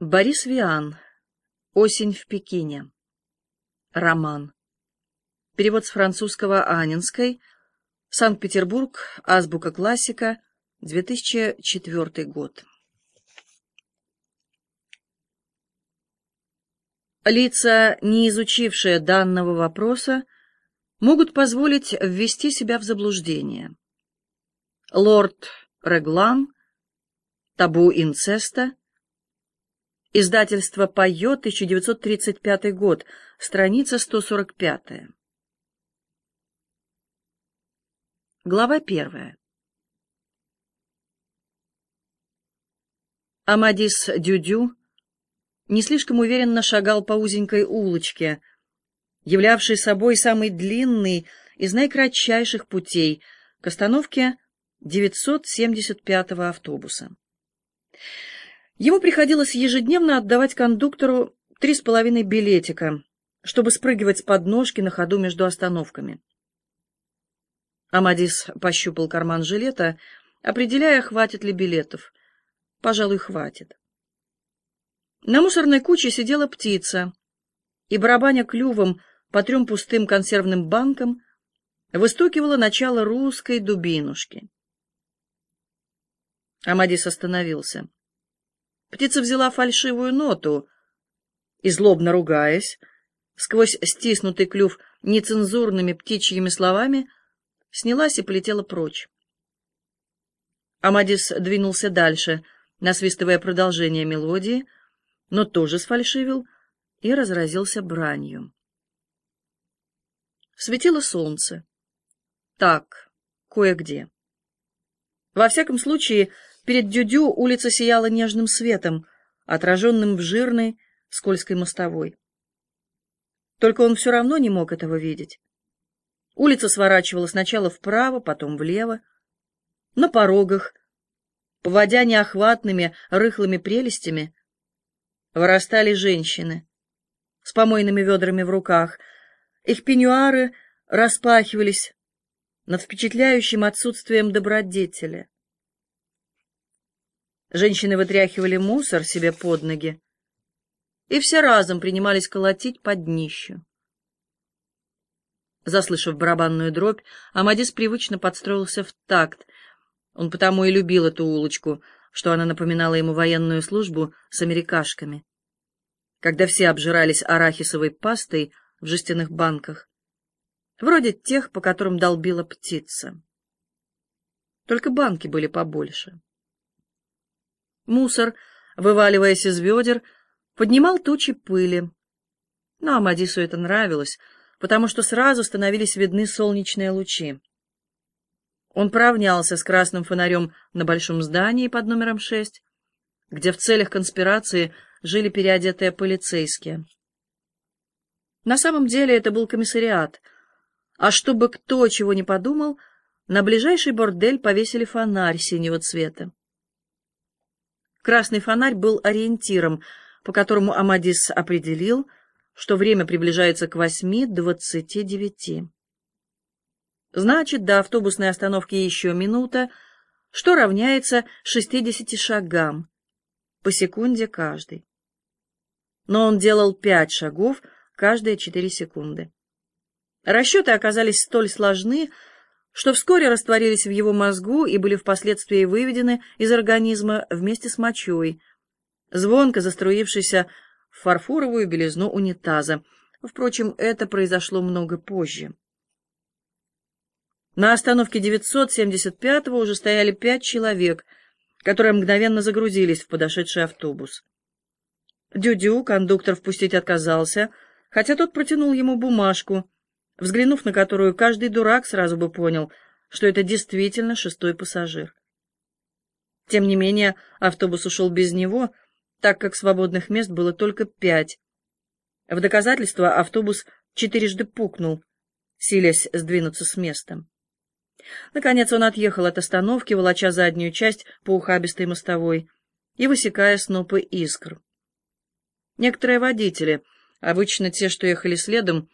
Борис Виан. Осень в Пекине. Роман. Перевод с французского Анинской. Санкт-Петербург. Азбука классика. 2004 год. Лица, не изучившие данного вопроса, могут позволить ввести себя в заблуждение. Лорд Реглан. Табу инцеста. Издательство «Пайо», 1935 год, страница 145. Глава первая. Амадис Дюдю не слишком уверенно шагал по узенькой улочке, являвшей собой самый длинный из наикратчайших путей к остановке 975-го автобуса. Ему приходилось ежедневно отдавать кондуктору три с половиной билетика, чтобы спрыгивать с подножки на ходу между остановками. Амадис пощупал карман жилета, определяя, хватит ли билетов. Пожалуй, хватит. На мусорной куче сидела птица, и, барабаня клювом по трем пустым консервным банкам, выстукивала начало русской дубинушки. Амадис остановился. Птица взяла фальшивую ноту и, злобно ругаясь, сквозь стиснутый клюв нецензурными птичьими словами, снялась и полетела прочь. Амадис двинулся дальше, насвистывая продолжение мелодии, но тоже сфальшивил и разразился бранью. Светило солнце. Так, кое-где. Во всяком случае, Перед Дюдю улица сияла нежным светом, отраженным в жирной, скользкой мостовой. Только он все равно не мог этого видеть. Улица сворачивала сначала вправо, потом влево. На порогах, поводя неохватными, рыхлыми прелестями, вырастали женщины с помойными ведрами в руках. Их пеньюары распахивались над впечатляющим отсутствием добродетеля. Женщины вытряхивали мусор себе под ноги, и все разом принимались колотить под днищу. Заслышав барабанную дробь, Амадис привычно подстроился в такт. Он потому и любил эту улочку, что она напоминала ему военную службу с америкашками. Когда все обжирались арахисовой пастой в жестяных банках, вроде тех, по которым долбила птица. Только банки были побольше. Мусор, вываливаясь из ведер, поднимал тучи пыли. Но Амадису это нравилось, потому что сразу становились видны солнечные лучи. Он поравнялся с красным фонарем на большом здании под номером шесть, где в целях конспирации жили переодетые полицейские. На самом деле это был комиссариат, а чтобы кто чего не подумал, на ближайший бордель повесили фонарь синего цвета. Красный фонарь был ориентиром, по которому Амадис определил, что время приближается к восьми двадцати девяти. Значит, до автобусной остановки еще минута, что равняется шестидесяти шагам, по секунде каждый. Но он делал пять шагов каждые четыре секунды. Расчеты оказались столь сложны, что вскоре растворились в его мозгу и были впоследствии выведены из организма вместе с мочой, звонко заструившейся в фарфоровую белизну унитаза. Впрочем, это произошло много позже. На остановке 975-го уже стояли пять человек, которые мгновенно загрузились в подошедший автобус. Дюдю кондуктор впустить отказался, хотя тот протянул ему бумажку — взглянув на которую каждый дурак сразу бы понял, что это действительно шестой пассажир. Тем не менее, автобус ушел без него, так как свободных мест было только пять. В доказательство автобус четырежды пукнул, силясь сдвинуться с места. Наконец он отъехал от остановки, волоча заднюю часть по ухабистой мостовой и высекая снопы искр. Некоторые водители, обычно те, что ехали следом,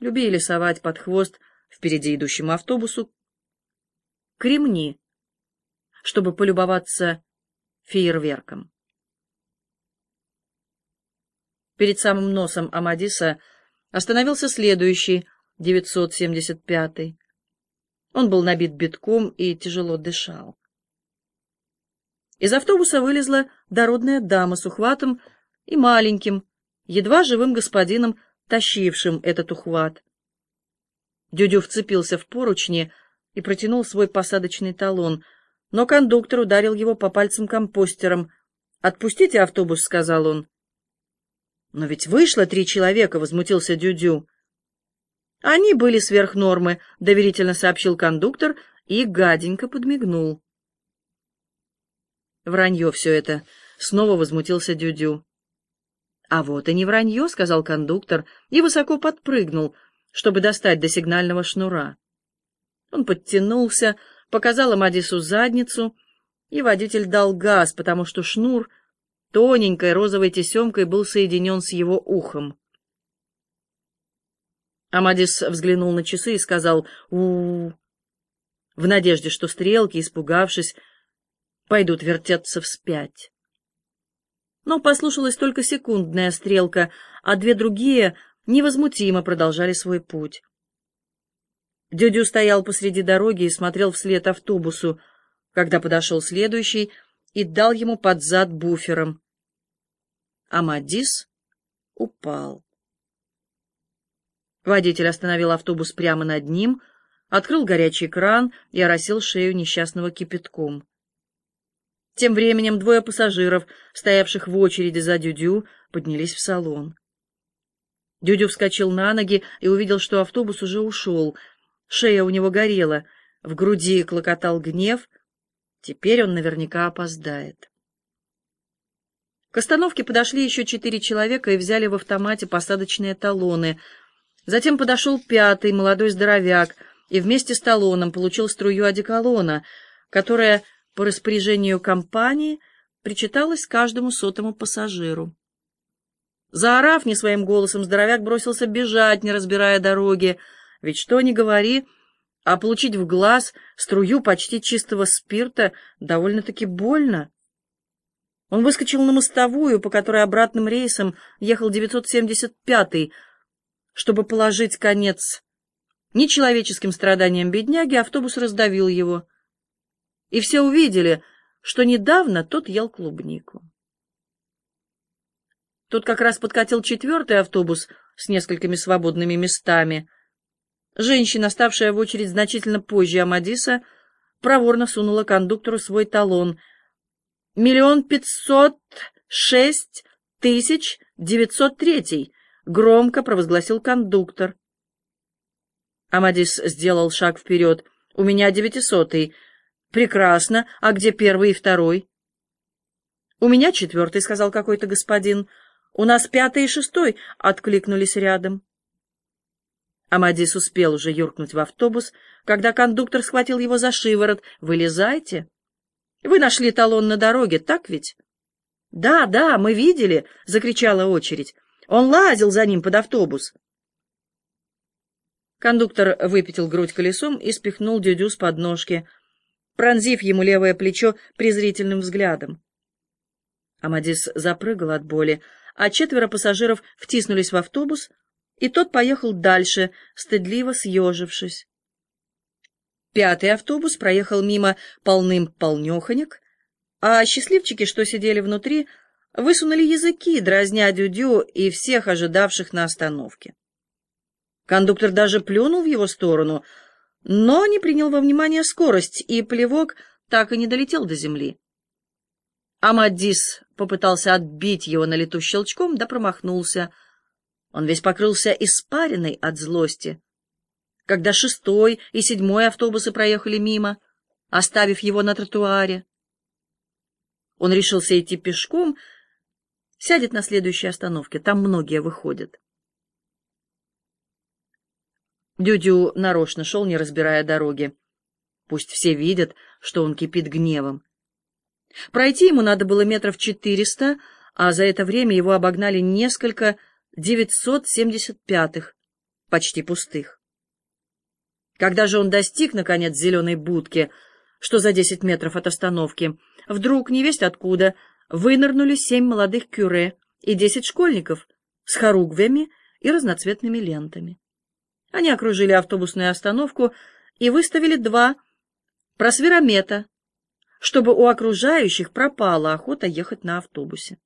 любили совать под хвост впереди идущему автобусу кремни, чтобы полюбоваться фейерверком. Перед самым носом Амадиса остановился следующий, 975-й. Он был набит битком и тяжело дышал. Из автобуса вылезла дородная дама с ухватом и маленьким, едва живым господином, тащившим этот ухват. Дюдю вцепился в поручни и протянул свой посадочный талон, но кондуктор ударил его по пальцам компостером. «Отпустите автобус», — сказал он. «Но ведь вышло три человека», — возмутился Дюдю. «Они были сверх нормы», — доверительно сообщил кондуктор и гаденько подмигнул. «Вранье все это», — снова возмутился Дюдю. «А вот и не вранье», — сказал кондуктор и высоко подпрыгнул, чтобы достать до сигнального шнура. Он подтянулся, показал Амадису задницу, и водитель дал газ, потому что шнур тоненькой розовой тесемкой был соединен с его ухом. Амадис взглянул на часы и сказал у, -у, -у в надежде, что стрелки, испугавшись, пойдут вертеться вспять. Но послушалась только секундная стрелка, а две другие невозмутимо продолжали свой путь. Дюдю стоял посреди дороги и смотрел вслед автобусу, когда подошел следующий и дал ему под зад буфером. Амадис упал. Водитель остановил автобус прямо над ним, открыл горячий кран и оросил шею несчастного кипятком. Тем временем двое пассажиров, стоявших в очереди за Дюдю, поднялись в салон. Дюдю вскочил на ноги и увидел, что автобус уже ушел. Шея у него горела, в груди клокотал гнев. Теперь он наверняка опоздает. К остановке подошли еще четыре человека и взяли в автомате посадочные талоны. Затем подошел пятый, молодой здоровяк, и вместе с талоном получил струю одеколона, которая по распоряжению компании причиталась каждому сотому пассажиру. Заорав не своим голосом, здоровяк бросился бежать, не разбирая дороги. Ведь что ни говори, а получить в глаз струю почти чистого спирта довольно-таки больно. Он выскочил на мостовую, по которой обратным рейсом ехал 975-й, чтобы положить конец нечеловеческим страданиям бедняги, автобус раздавил его. И все увидели, что недавно тот ел клубнику. Тут как раз подкатил четвертый автобус с несколькими свободными местами. Женщина, ставшая в очередь значительно позже Амадиса, проворно сунула кондуктору свой талон. «Миллион пятьсот шесть тысяч девятьсот третий», — громко провозгласил кондуктор. Амадис сделал шаг вперед. «У меня девятисотый». «Прекрасно. А где первый и второй?» «У меня четвертый», — сказал какой-то господин. «У нас пятый и шестой!» — откликнулись рядом. Амадис успел уже юркнуть в автобус, когда кондуктор схватил его за шиворот. «Вылезайте!» «Вы нашли талон на дороге, так ведь?» «Да, да, мы видели!» — закричала очередь. «Он лазил за ним под автобус!» Кондуктор выпятил грудь колесом и спихнул дюдю с подножки, пронзив ему левое плечо презрительным взглядом. Амадис запрыгал от боли, а четверо пассажиров втиснулись в автобус, и тот поехал дальше, стыдливо съежившись. Пятый автобус проехал мимо полным полнеханек, а счастливчики, что сидели внутри, высунули языки, дразня Дюдю и всех ожидавших на остановке. Кондуктор даже плюнул в его сторону, но не принял во внимание скорость, и плевок так и не долетел до земли. Амадис попытался отбить его на лету щелчком, да промахнулся. Он весь покрылся испариной от злости. Когда шестой и седьмой автобусы проехали мимо, оставив его на тротуаре, он решился идти пешком, сядет на следующей остановке, там многие выходят. Дюдю нарочно шел, не разбирая дороги. Пусть все видят, что он кипит гневом. Пройти ему надо было метров четыреста, а за это время его обогнали несколько 975-х, почти пустых. Когда же он достиг, наконец, зеленой будки, что за десять метров от остановки, вдруг, невесть откуда, вынырнули семь молодых кюре и десять школьников, с хоругвями и разноцветными лентами. Они окружили автобусную остановку и выставили два просверомета, чтобы у окружающих пропала охота ехать на автобусе.